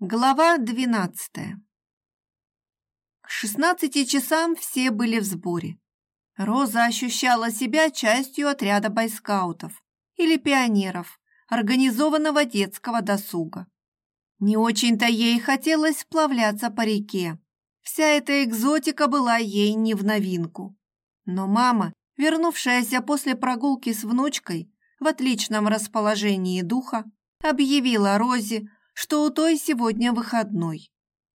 Глава двенадцатая К шестнадцати часам все были в сборе. Роза ощущала себя частью отряда бойскаутов или пионеров, организованного детского досуга. Не очень-то ей хотелось сплавляться по реке. Вся эта экзотика была ей не в новинку. Но мама, вернувшаяся после прогулки с внучкой в отличном расположении духа, объявила Розе, что у той сегодня выходной,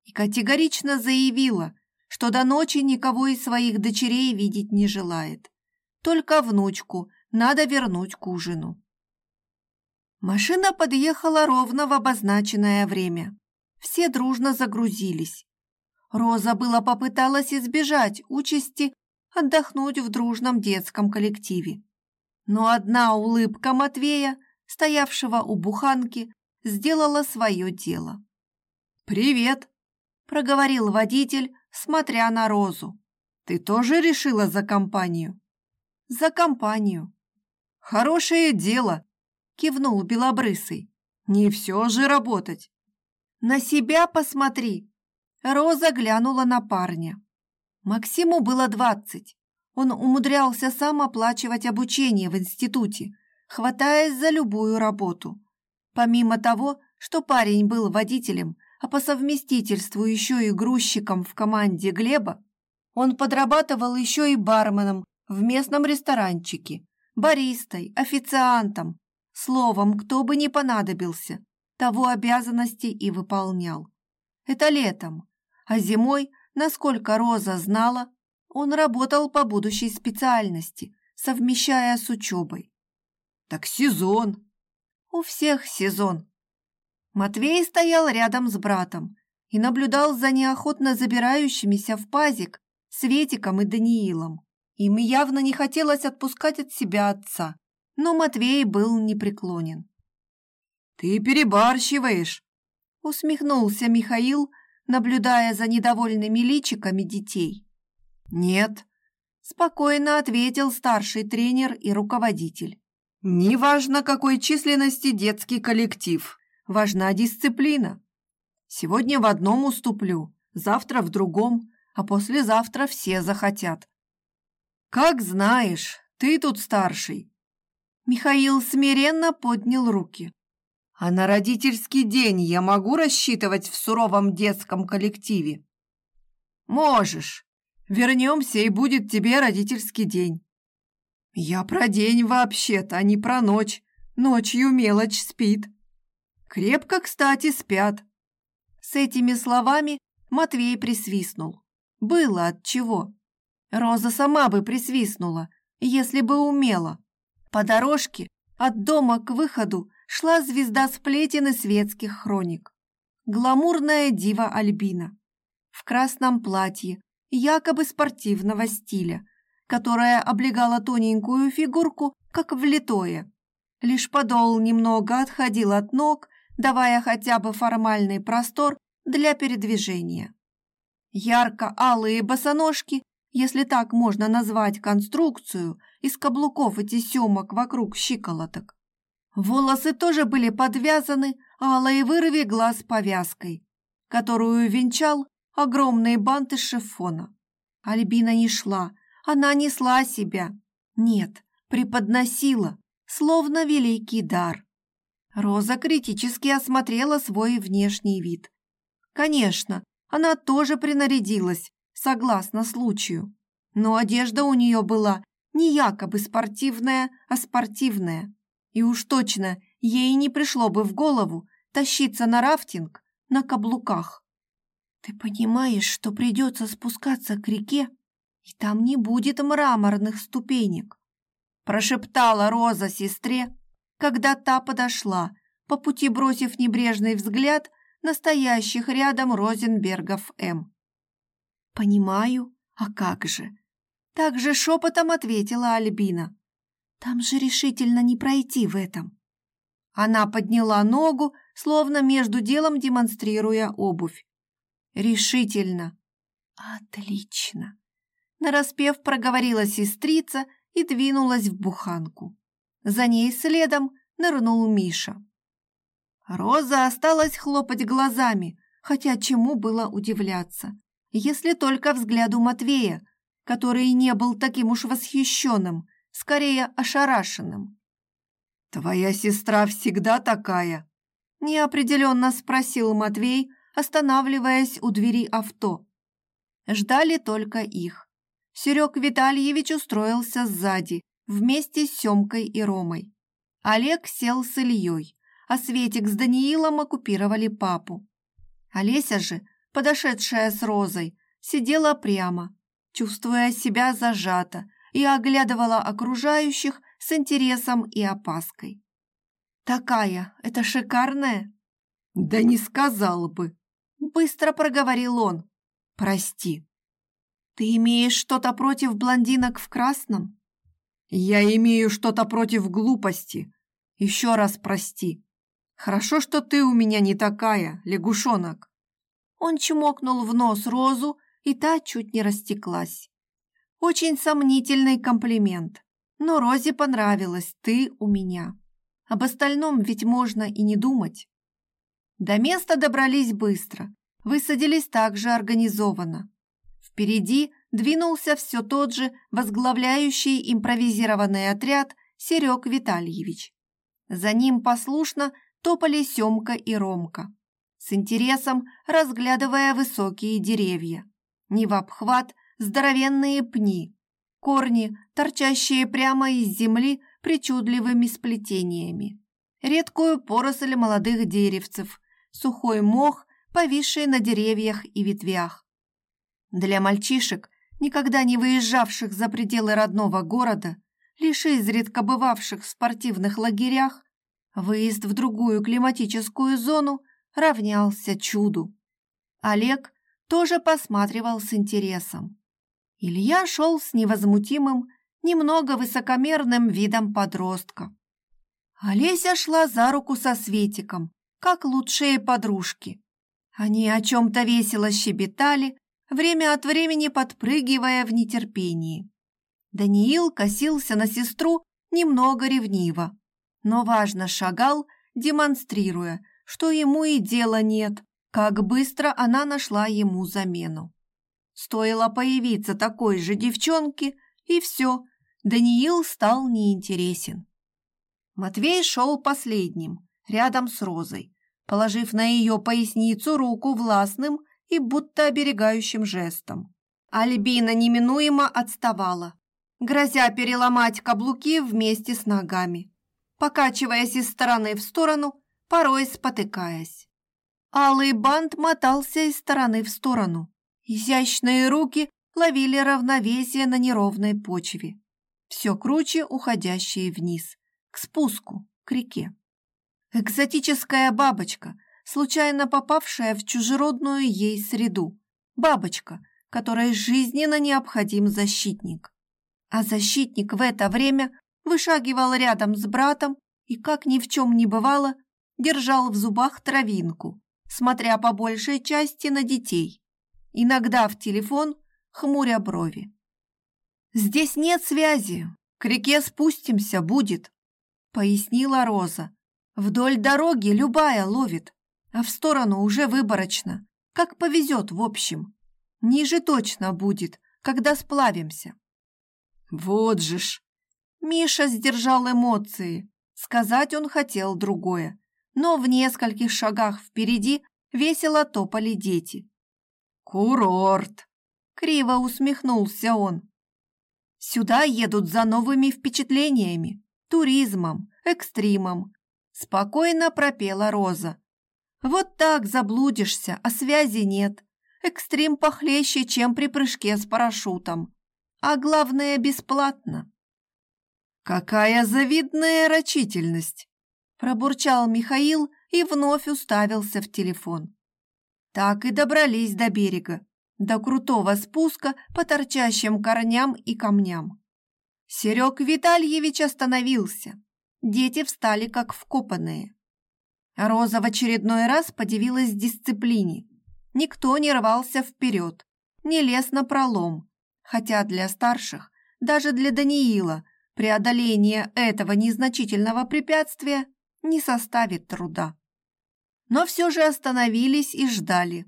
и категорично заявила, что до ночи никого из своих дочерей видеть не желает. Только внучку надо вернуть к ужину. Машина подъехала ровно в обозначенное время. Все дружно загрузились. Роза была попыталась избежать участи отдохнуть в дружном детском коллективе. Но одна улыбка Матвея, стоявшего у буханки, сделала свое дело. «Привет!» – проговорил водитель, смотря на Розу. «Ты тоже решила за компанию?» «За компанию». «Хорошее дело!» – кивнул Белобрысый. «Не все же работать!» «На себя посмотри!» Роза глянула на парня. Максиму было двадцать. Он умудрялся сам оплачивать обучение в институте, хватаясь за любую работу. Помимо того, что парень был водителем, а по совместительству еще и грузчиком в команде Глеба, он подрабатывал еще и барменом в местном ресторанчике, баристой, официантом, словом, кто бы ни понадобился, того обязанности и выполнял. Это летом, а зимой, насколько Роза знала, он работал по будущей специальности, совмещая с учебой. «Так сезон!» У всех сезон. Матвей стоял рядом с братом и наблюдал за неохотно забирающимися в пазик Светиком и Даниилом. Им явно не хотелось отпускать от себя отца, но Матвей был непреклонен. «Ты перебарщиваешь!» — усмехнулся Михаил, наблюдая за недовольными личиками детей. «Нет», — спокойно ответил старший тренер и руководитель. Неважно, какой численности детский коллектив, важна дисциплина. Сегодня в одном уступлю, завтра в другом, а послезавтра все захотят. Как знаешь, ты тут старший. Михаил смиренно поднял руки. А на родительский день я могу рассчитывать в суровом детском коллективе? Можешь. Вернемся, и будет тебе родительский день. Я про день вообще-то, а не про ночь. Ночью мелочь спит. Крепко, кстати, спят. С этими словами Матвей присвистнул. Было от чего. Роза сама бы присвистнула, если бы умела. По дорожке от дома к выходу шла звезда сплетен и светских хроник. Гламурная дива Альбина. В красном платье, якобы спортивного стиля, которая облегала тоненькую фигурку, как влитое. Лишь подол немного отходил от ног, давая хотя бы формальный простор для передвижения. Ярко-алые босоножки, если так можно назвать конструкцию, из каблуков и тесемок вокруг щиколоток. Волосы тоже были подвязаны алой вырви глаз повязкой, которую венчал огромный бант из шифона. Альбина не шла, она несла себя. Нет, преподносила, словно великий дар. Роза критически осмотрела свой внешний вид. Конечно, она тоже принарядилась, согласно случаю. Но одежда у нее была не якобы спортивная, а спортивная. И уж точно ей не пришло бы в голову тащиться на рафтинг на каблуках. «Ты понимаешь, что придется спускаться к реке и там не будет мраморных ступенек», прошептала Роза сестре, когда та подошла, по пути бросив небрежный взгляд настоящих рядом Розенбергов М. «Понимаю, а как же?» Так же шепотом ответила Альбина. «Там же решительно не пройти в этом». Она подняла ногу, словно между делом демонстрируя обувь. «Решительно». «Отлично!» Нараспев проговорила сестрица и двинулась в буханку. За ней следом нырнул Миша. Роза осталась хлопать глазами, хотя чему было удивляться, если только взгляду Матвея, который не был таким уж восхищенным, скорее ошарашенным. «Твоя сестра всегда такая?» – неопределенно спросил Матвей, останавливаясь у двери авто. Ждали только их. Серег Витальевич устроился сзади, вместе с Семкой и Ромой. Олег сел с Ильей, а Светик с Даниилом оккупировали папу. Олеся же, подошедшая с Розой, сидела прямо, чувствуя себя зажато, и оглядывала окружающих с интересом и опаской. «Такая, это шикарная?» «Да не сказал бы», — быстро проговорил он. «Прости». «Ты имеешь что-то против блондинок в красном?» «Я имею что-то против глупости. Еще раз прости. Хорошо, что ты у меня не такая, лягушонок». Он чмокнул в нос розу, и та чуть не растеклась. Очень сомнительный комплимент. Но Розе понравилось «ты у меня». Об остальном ведь можно и не думать. До места добрались быстро, высадились также организованно. Впереди двинулся все тот же возглавляющий импровизированный отряд Серег Витальевич. За ним послушно топали Семка и Ромка, с интересом разглядывая высокие деревья. Не в обхват здоровенные пни, корни, торчащие прямо из земли причудливыми сплетениями, редкую поросль молодых деревцев, сухой мох, повисший на деревьях и ветвях. Для мальчишек, никогда не выезжавших за пределы родного города, лишь изредка бывавших в спортивных лагерях, выезд в другую климатическую зону равнялся чуду. Олег тоже посматривал с интересом. Илья шел с невозмутимым, немного высокомерным видом подростка. Олеся шла за руку со Светиком, как лучшие подружки. Они о чем-то весело щебетали, время от времени подпрыгивая в нетерпении. Даниил косился на сестру немного ревниво, но важно шагал, демонстрируя, что ему и дела нет, как быстро она нашла ему замену. Стоило появиться такой же девчонке, и все, Даниил стал неинтересен. Матвей шел последним, рядом с Розой, положив на ее поясницу руку властным и будто оберегающим жестом. Альбина неминуемо отставала, грозя переломать каблуки вместе с ногами, покачиваясь из стороны в сторону, порой спотыкаясь. Алый бант мотался из стороны в сторону, Изящные руки ловили равновесие на неровной почве, все круче уходящие вниз, к спуску, к реке. Экзотическая бабочка, случайно попавшая в чужеродную ей среду. Бабочка, которой жизненно необходим защитник. А защитник в это время вышагивал рядом с братом и, как ни в чем не бывало, держал в зубах травинку, смотря по большей части на детей иногда в телефон, хмуря брови. «Здесь нет связи, к реке спустимся, будет», — пояснила Роза. «Вдоль дороги любая ловит, а в сторону уже выборочно, как повезет в общем. Ниже точно будет, когда сплавимся». «Вот же ж!» Миша сдержал эмоции. Сказать он хотел другое, но в нескольких шагах впереди весело топали дети. «Курорт!» — криво усмехнулся он. «Сюда едут за новыми впечатлениями, туризмом, экстримом», — спокойно пропела Роза. «Вот так заблудишься, а связи нет. Экстрим похлеще, чем при прыжке с парашютом. А главное, бесплатно». «Какая завидная рачительность!» – пробурчал Михаил и вновь уставился в телефон. Так и добрались до берега, до крутого спуска по торчащим корням и камням. Серег Витальевич остановился. Дети встали как вкопанные. Роза в очередной раз подивилась дисциплине. Никто не рвался вперед, не лез на пролом, хотя для старших, даже для Даниила, преодоление этого незначительного препятствия не составит труда. но все же остановились и ждали,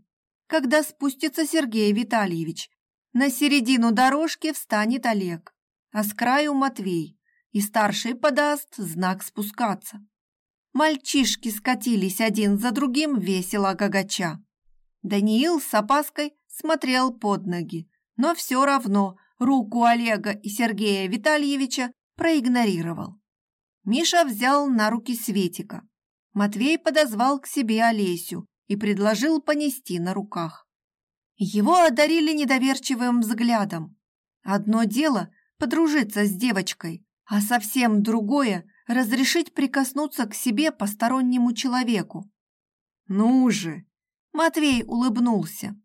когда спустится Сергей Витальевич. На середину дорожки встанет Олег, а с краю Матвей, и старший подаст знак спускаться. Мальчишки скатились один за другим весело гагача. Даниил с опаской смотрел под ноги, но все равно руку Олега и Сергея Витальевича проигнорировал. Миша взял на руки Светика. Матвей подозвал к себе Олесю и предложил понести на руках. Его одарили недоверчивым взглядом. Одно дело – подружиться с девочкой, а совсем другое – разрешить прикоснуться к себе постороннему человеку. «Ну же!» – Матвей улыбнулся.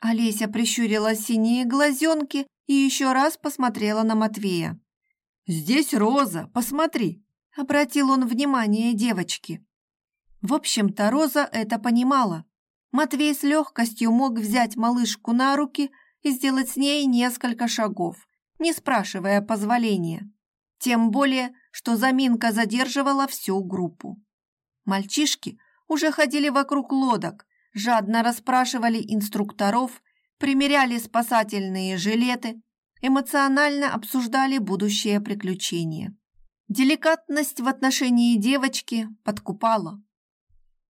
Олеся прищурила синие глазенки и еще раз посмотрела на Матвея. «Здесь Роза, посмотри!» – обратил он внимание девочки. В общем-то, Роза это понимала. Матвей с легкостью мог взять малышку на руки и сделать с ней несколько шагов, не спрашивая позволения. Тем более, что заминка задерживала всю группу. Мальчишки уже ходили вокруг лодок, жадно расспрашивали инструкторов, примеряли спасательные жилеты, эмоционально обсуждали будущее приключение. Деликатность в отношении девочки подкупала.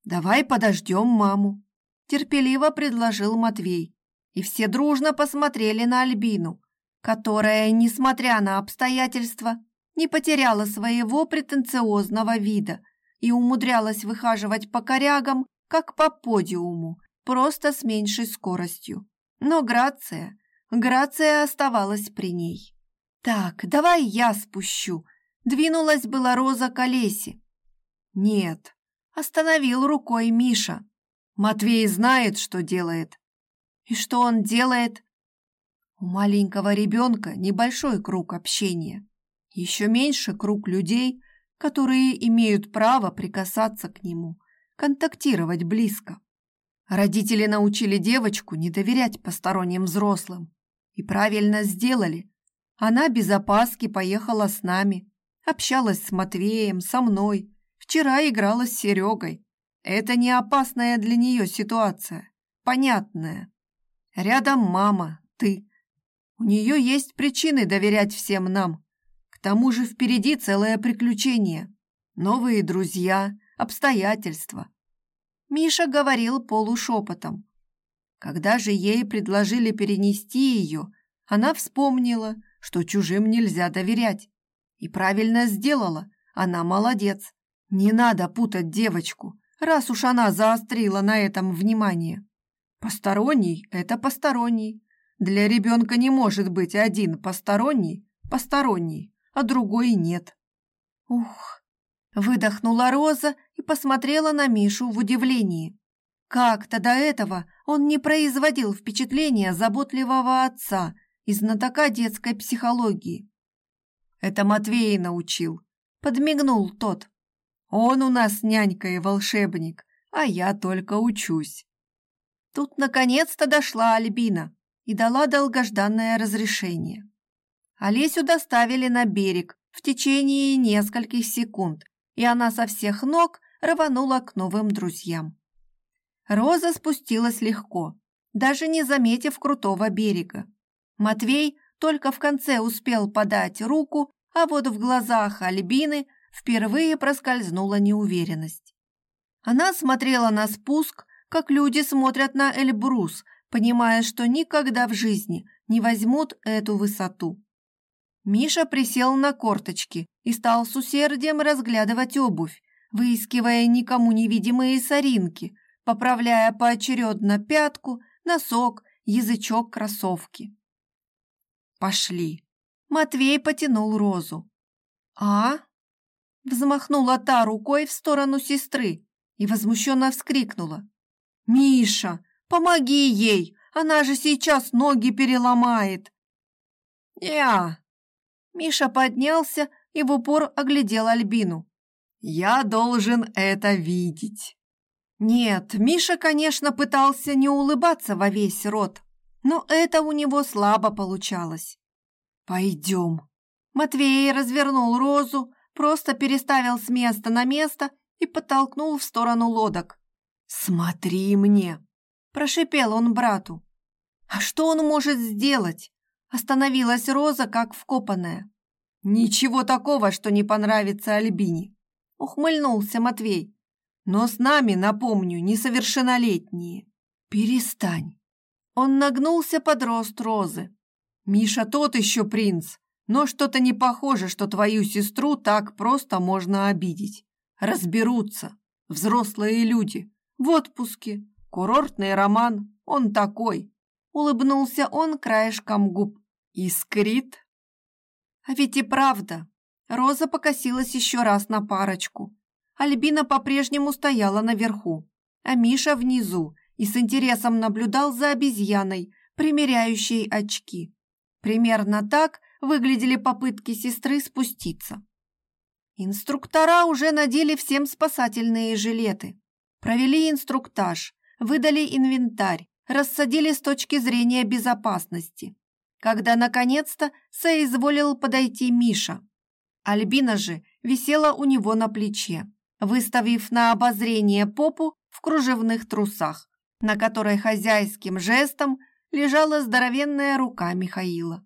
«Давай подождем маму», – терпеливо предложил Матвей. И все дружно посмотрели на Альбину, которая, несмотря на обстоятельства, не потеряла своего претенциозного вида и умудрялась выхаживать по корягам, как по подиуму, просто с меньшей скоростью. Но Грация, Грация оставалась при ней. «Так, давай я спущу», – двинулась была Роза к Олесе. «Нет», Остановил рукой Миша. Матвей знает, что делает. И что он делает? У маленького ребенка небольшой круг общения. Еще меньше круг людей, которые имеют право прикасаться к нему, контактировать близко. Родители научили девочку не доверять посторонним взрослым. И правильно сделали. Она без опаски поехала с нами, общалась с Матвеем, со мной, Вчера играла с Серегой. Это не опасная для нее ситуация. Понятная. Рядом мама, ты. У нее есть причины доверять всем нам. К тому же впереди целое приключение. Новые друзья, обстоятельства. Миша говорил полушепотом. Когда же ей предложили перенести ее, она вспомнила, что чужим нельзя доверять. И правильно сделала, она молодец. Не надо путать девочку, раз уж она заострила на этом внимание. Посторонний – это посторонний. Для ребенка не может быть один посторонний, посторонний, а другой нет. Ух, выдохнула Роза и посмотрела на Мишу в удивлении. Как-то до этого он не производил впечатления заботливого отца и знатока детской психологии. Это Матвей научил, подмигнул тот. Он у нас нянька и волшебник, а я только учусь. Тут наконец-то дошла Альбина и дала долгожданное разрешение. Олесю доставили на берег в течение нескольких секунд, и она со всех ног рванула к новым друзьям. Роза спустилась легко, даже не заметив крутого берега. Матвей только в конце успел подать руку, а вот в глазах Альбины впервые проскользнула неуверенность. Она смотрела на спуск, как люди смотрят на Эльбрус, понимая, что никогда в жизни не возьмут эту высоту. Миша присел на корточки и стал с усердием разглядывать обувь, выискивая никому невидимые соринки, поправляя поочередно пятку, носок, язычок кроссовки. «Пошли!» Матвей потянул розу. «А?» Взмахнула та рукой в сторону сестры и возмущенно вскрикнула. «Миша, помоги ей! Она же сейчас ноги переломает!» «Я!» Миша поднялся и в упор оглядел Альбину. «Я должен это видеть!» Нет, Миша, конечно, пытался не улыбаться во весь рот, но это у него слабо получалось. «Пойдем!» Матвей развернул розу, просто переставил с места на место и подтолкнул в сторону лодок. «Смотри мне!» – прошипел он брату. «А что он может сделать?» Остановилась Роза, как вкопанная. «Ничего такого, что не понравится Альбине», – ухмыльнулся Матвей. «Но с нами, напомню, несовершеннолетние». «Перестань». Он нагнулся под рост Розы. «Миша тот еще принц, но что-то не похоже, что твою сестру так просто можно обидеть. Разберутся. Взрослые люди. В отпуске. Курортный роман. Он такой. Улыбнулся он краешком губ. Искрит. А ведь и правда. Роза покосилась еще раз на парочку. Альбина по-прежнему стояла наверху, а Миша внизу и с интересом наблюдал за обезьяной, примеряющей очки. Примерно так выглядели попытки сестры спуститься. Инструктора уже надели всем спасательные жилеты. Провели инструктаж, выдали инвентарь, рассадили с точки зрения безопасности. Когда наконец-то соизволил подойти Миша. Альбина же висела у него на плече, выставив на обозрение попу в кружевных трусах, на которой хозяйским жестом лежала здоровенная рука Михаила.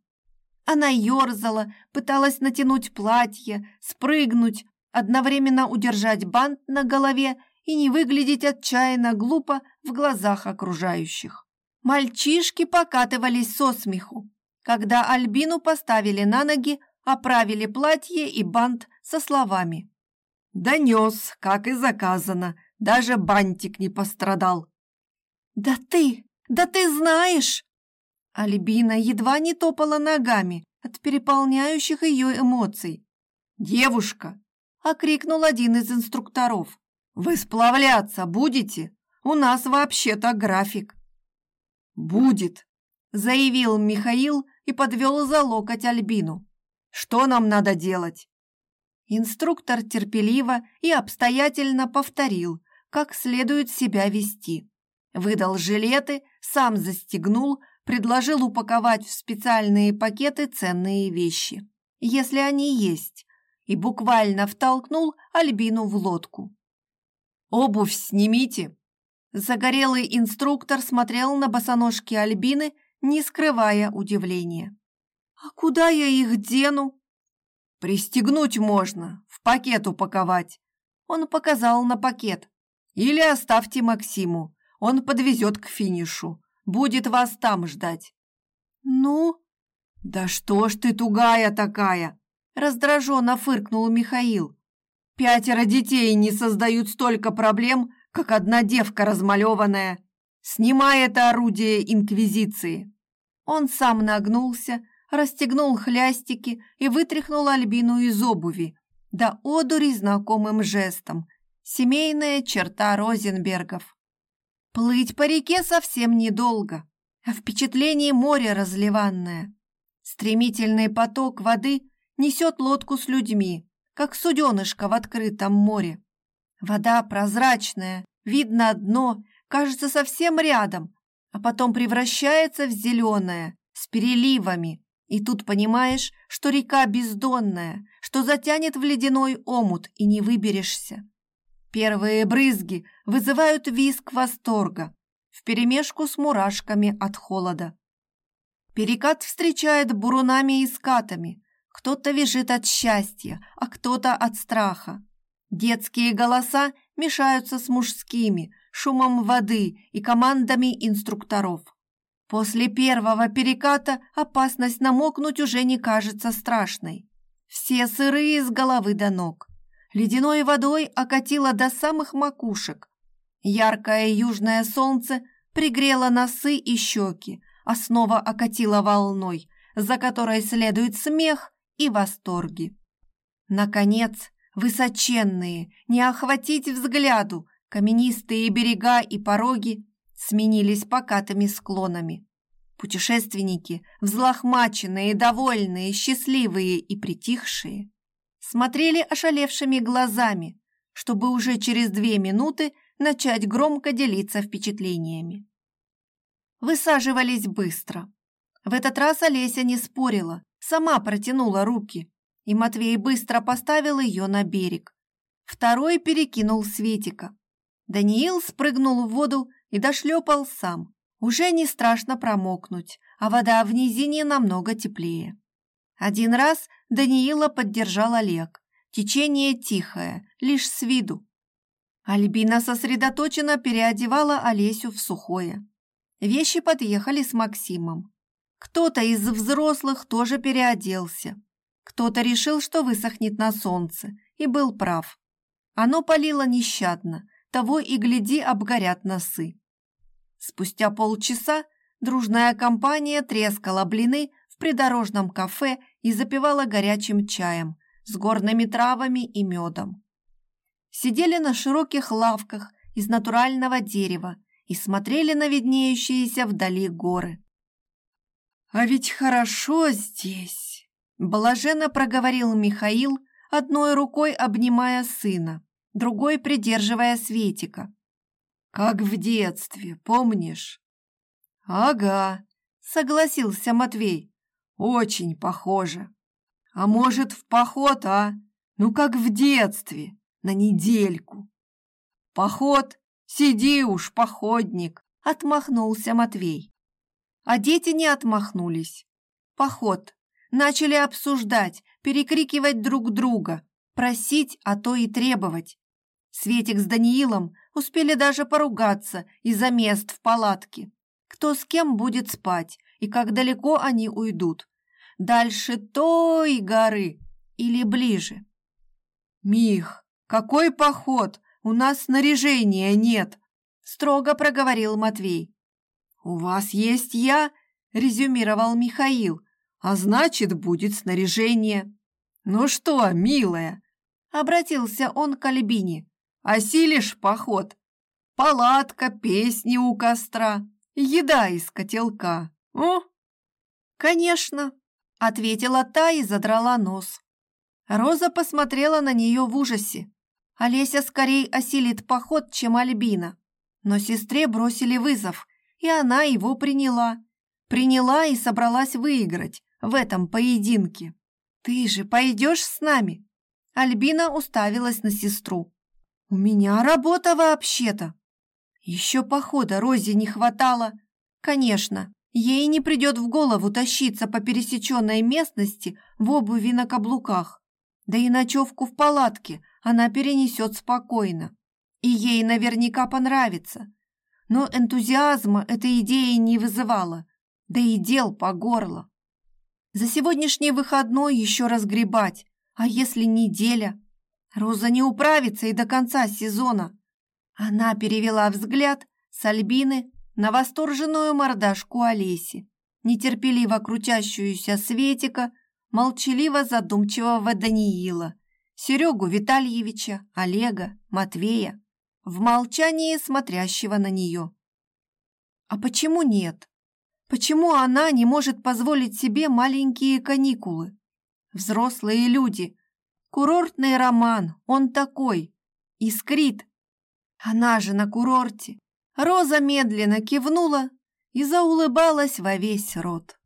Она ерзала, пыталась натянуть платье, спрыгнуть, одновременно удержать бант на голове и не выглядеть отчаянно глупо в глазах окружающих. Мальчишки покатывались со смеху, когда Альбину поставили на ноги, оправили платье и бант со словами. «Донес, как и заказано, даже бантик не пострадал». «Да ты, да ты знаешь!» Альбина едва не топала ногами от переполняющих ее эмоций. «Девушка!» – окрикнул один из инструкторов. «Вы сплавляться будете? У нас вообще-то график». «Будет!» – заявил Михаил и подвел за локоть Альбину. «Что нам надо делать?» Инструктор терпеливо и обстоятельно повторил, как следует себя вести. Выдал жилеты, сам застегнул, предложил упаковать в специальные пакеты ценные вещи, если они есть, и буквально втолкнул Альбину в лодку. «Обувь снимите!» Загорелый инструктор смотрел на босоножки Альбины, не скрывая удивления. «А куда я их дену?» «Пристегнуть можно, в пакет упаковать». Он показал на пакет. «Или оставьте Максиму, он подвезет к финишу будет вас там ждать». «Ну?» «Да что ж ты тугая такая!» Раздраженно фыркнул Михаил. «Пятеро детей не создают столько проблем, как одна девка размалеванная. Снимай это орудие Инквизиции!» Он сам нагнулся, расстегнул хлястики и вытряхнул Альбину из обуви, да одури знакомым жестом. Семейная черта Розенбергов. Плыть по реке совсем недолго, а впечатление моря разливанное. Стремительный поток воды несет лодку с людьми, как суденышко в открытом море. Вода прозрачная, видно дно, кажется совсем рядом, а потом превращается в зеленое, с переливами. И тут понимаешь, что река бездонная, что затянет в ледяной омут и не выберешься. Первые брызги вызывают виск восторга вперемешку с мурашками от холода. Перекат встречает бурунами и скатами. Кто-то вяжет от счастья, а кто-то от страха. Детские голоса мешаются с мужскими, шумом воды и командами инструкторов. После первого переката опасность намокнуть уже не кажется страшной. Все сырые с головы до ног ледяной водой окатило до самых макушек. Яркое южное солнце пригрело носы и щеки, а снова окатило волной, за которой следует смех и восторги. Наконец, высоченные, не охватить взгляду, каменистые берега и пороги сменились покатыми склонами. Путешественники, взлохмаченные, довольные, счастливые и притихшие, смотрели ошалевшими глазами, чтобы уже через две минуты начать громко делиться впечатлениями. Высаживались быстро. В этот раз Олеся не спорила, сама протянула руки, и Матвей быстро поставил ее на берег. Второй перекинул Светика. Даниил спрыгнул в воду и дошлепал сам. Уже не страшно промокнуть, а вода в низине намного теплее. Один раз Даниила поддержал Олег. Течение тихое, лишь с виду. Альбина сосредоточенно переодевала Олесю в сухое. Вещи подъехали с Максимом. Кто-то из взрослых тоже переоделся. Кто-то решил, что высохнет на солнце, и был прав. Оно палило нещадно, того и гляди обгорят носы. Спустя полчаса дружная компания трескала блины в придорожном кафе и запивала горячим чаем с горными травами и медом. Сидели на широких лавках из натурального дерева и смотрели на виднеющиеся вдали горы. «А ведь хорошо здесь!» – блаженно проговорил Михаил, одной рукой обнимая сына, другой придерживая Светика. «Как в детстве, помнишь?» «Ага», – согласился Матвей. «Очень похоже. А может, в поход, а? Ну, как в детстве, на недельку». «Поход? Сиди уж, походник!» – отмахнулся Матвей. А дети не отмахнулись. Поход. Начали обсуждать, перекрикивать друг друга, просить, а то и требовать. Светик с Даниилом успели даже поругаться из-за мест в палатке. Кто с кем будет спать и как далеко они уйдут. Дальше той горы или ближе. «Мих, какой поход? У нас снаряжения нет!» строго проговорил Матвей. «У вас есть я?» – резюмировал Михаил. «А значит, будет снаряжение». «Ну что, милая?» – обратился он к Альбине. «Осилишь поход? Палатка, песни у костра, еда из котелка. О?» «Конечно», – ответила та и задрала нос. Роза посмотрела на нее в ужасе. Олеся скорее осилит поход, чем Альбина. Но сестре бросили вызов, и она его приняла. Приняла и собралась выиграть в этом поединке. «Ты же пойдешь с нами?» Альбина уставилась на сестру. «У меня работа вообще-то!» Еще похода Розе не хватало. Конечно, ей не придет в голову тащиться по пересеченной местности в обуви на каблуках. Да и ночевку в палатке она перенесет спокойно. И ей наверняка понравится но энтузиазма эта идея не вызывала, да и дел по горло. За сегодняшний выходной еще разгребать, а если неделя? Роза не управится и до конца сезона. Она перевела взгляд с Альбины на восторженную мордашку Олеси, нетерпеливо крутящуюся Светика, молчаливо задумчивого Даниила, Серегу Витальевича, Олега, Матвея в молчании смотрящего на нее. А почему нет? Почему она не может позволить себе маленькие каникулы? Взрослые люди. Курортный роман, он такой. Искрит. Она же на курорте. Роза медленно кивнула и заулыбалась во весь рот.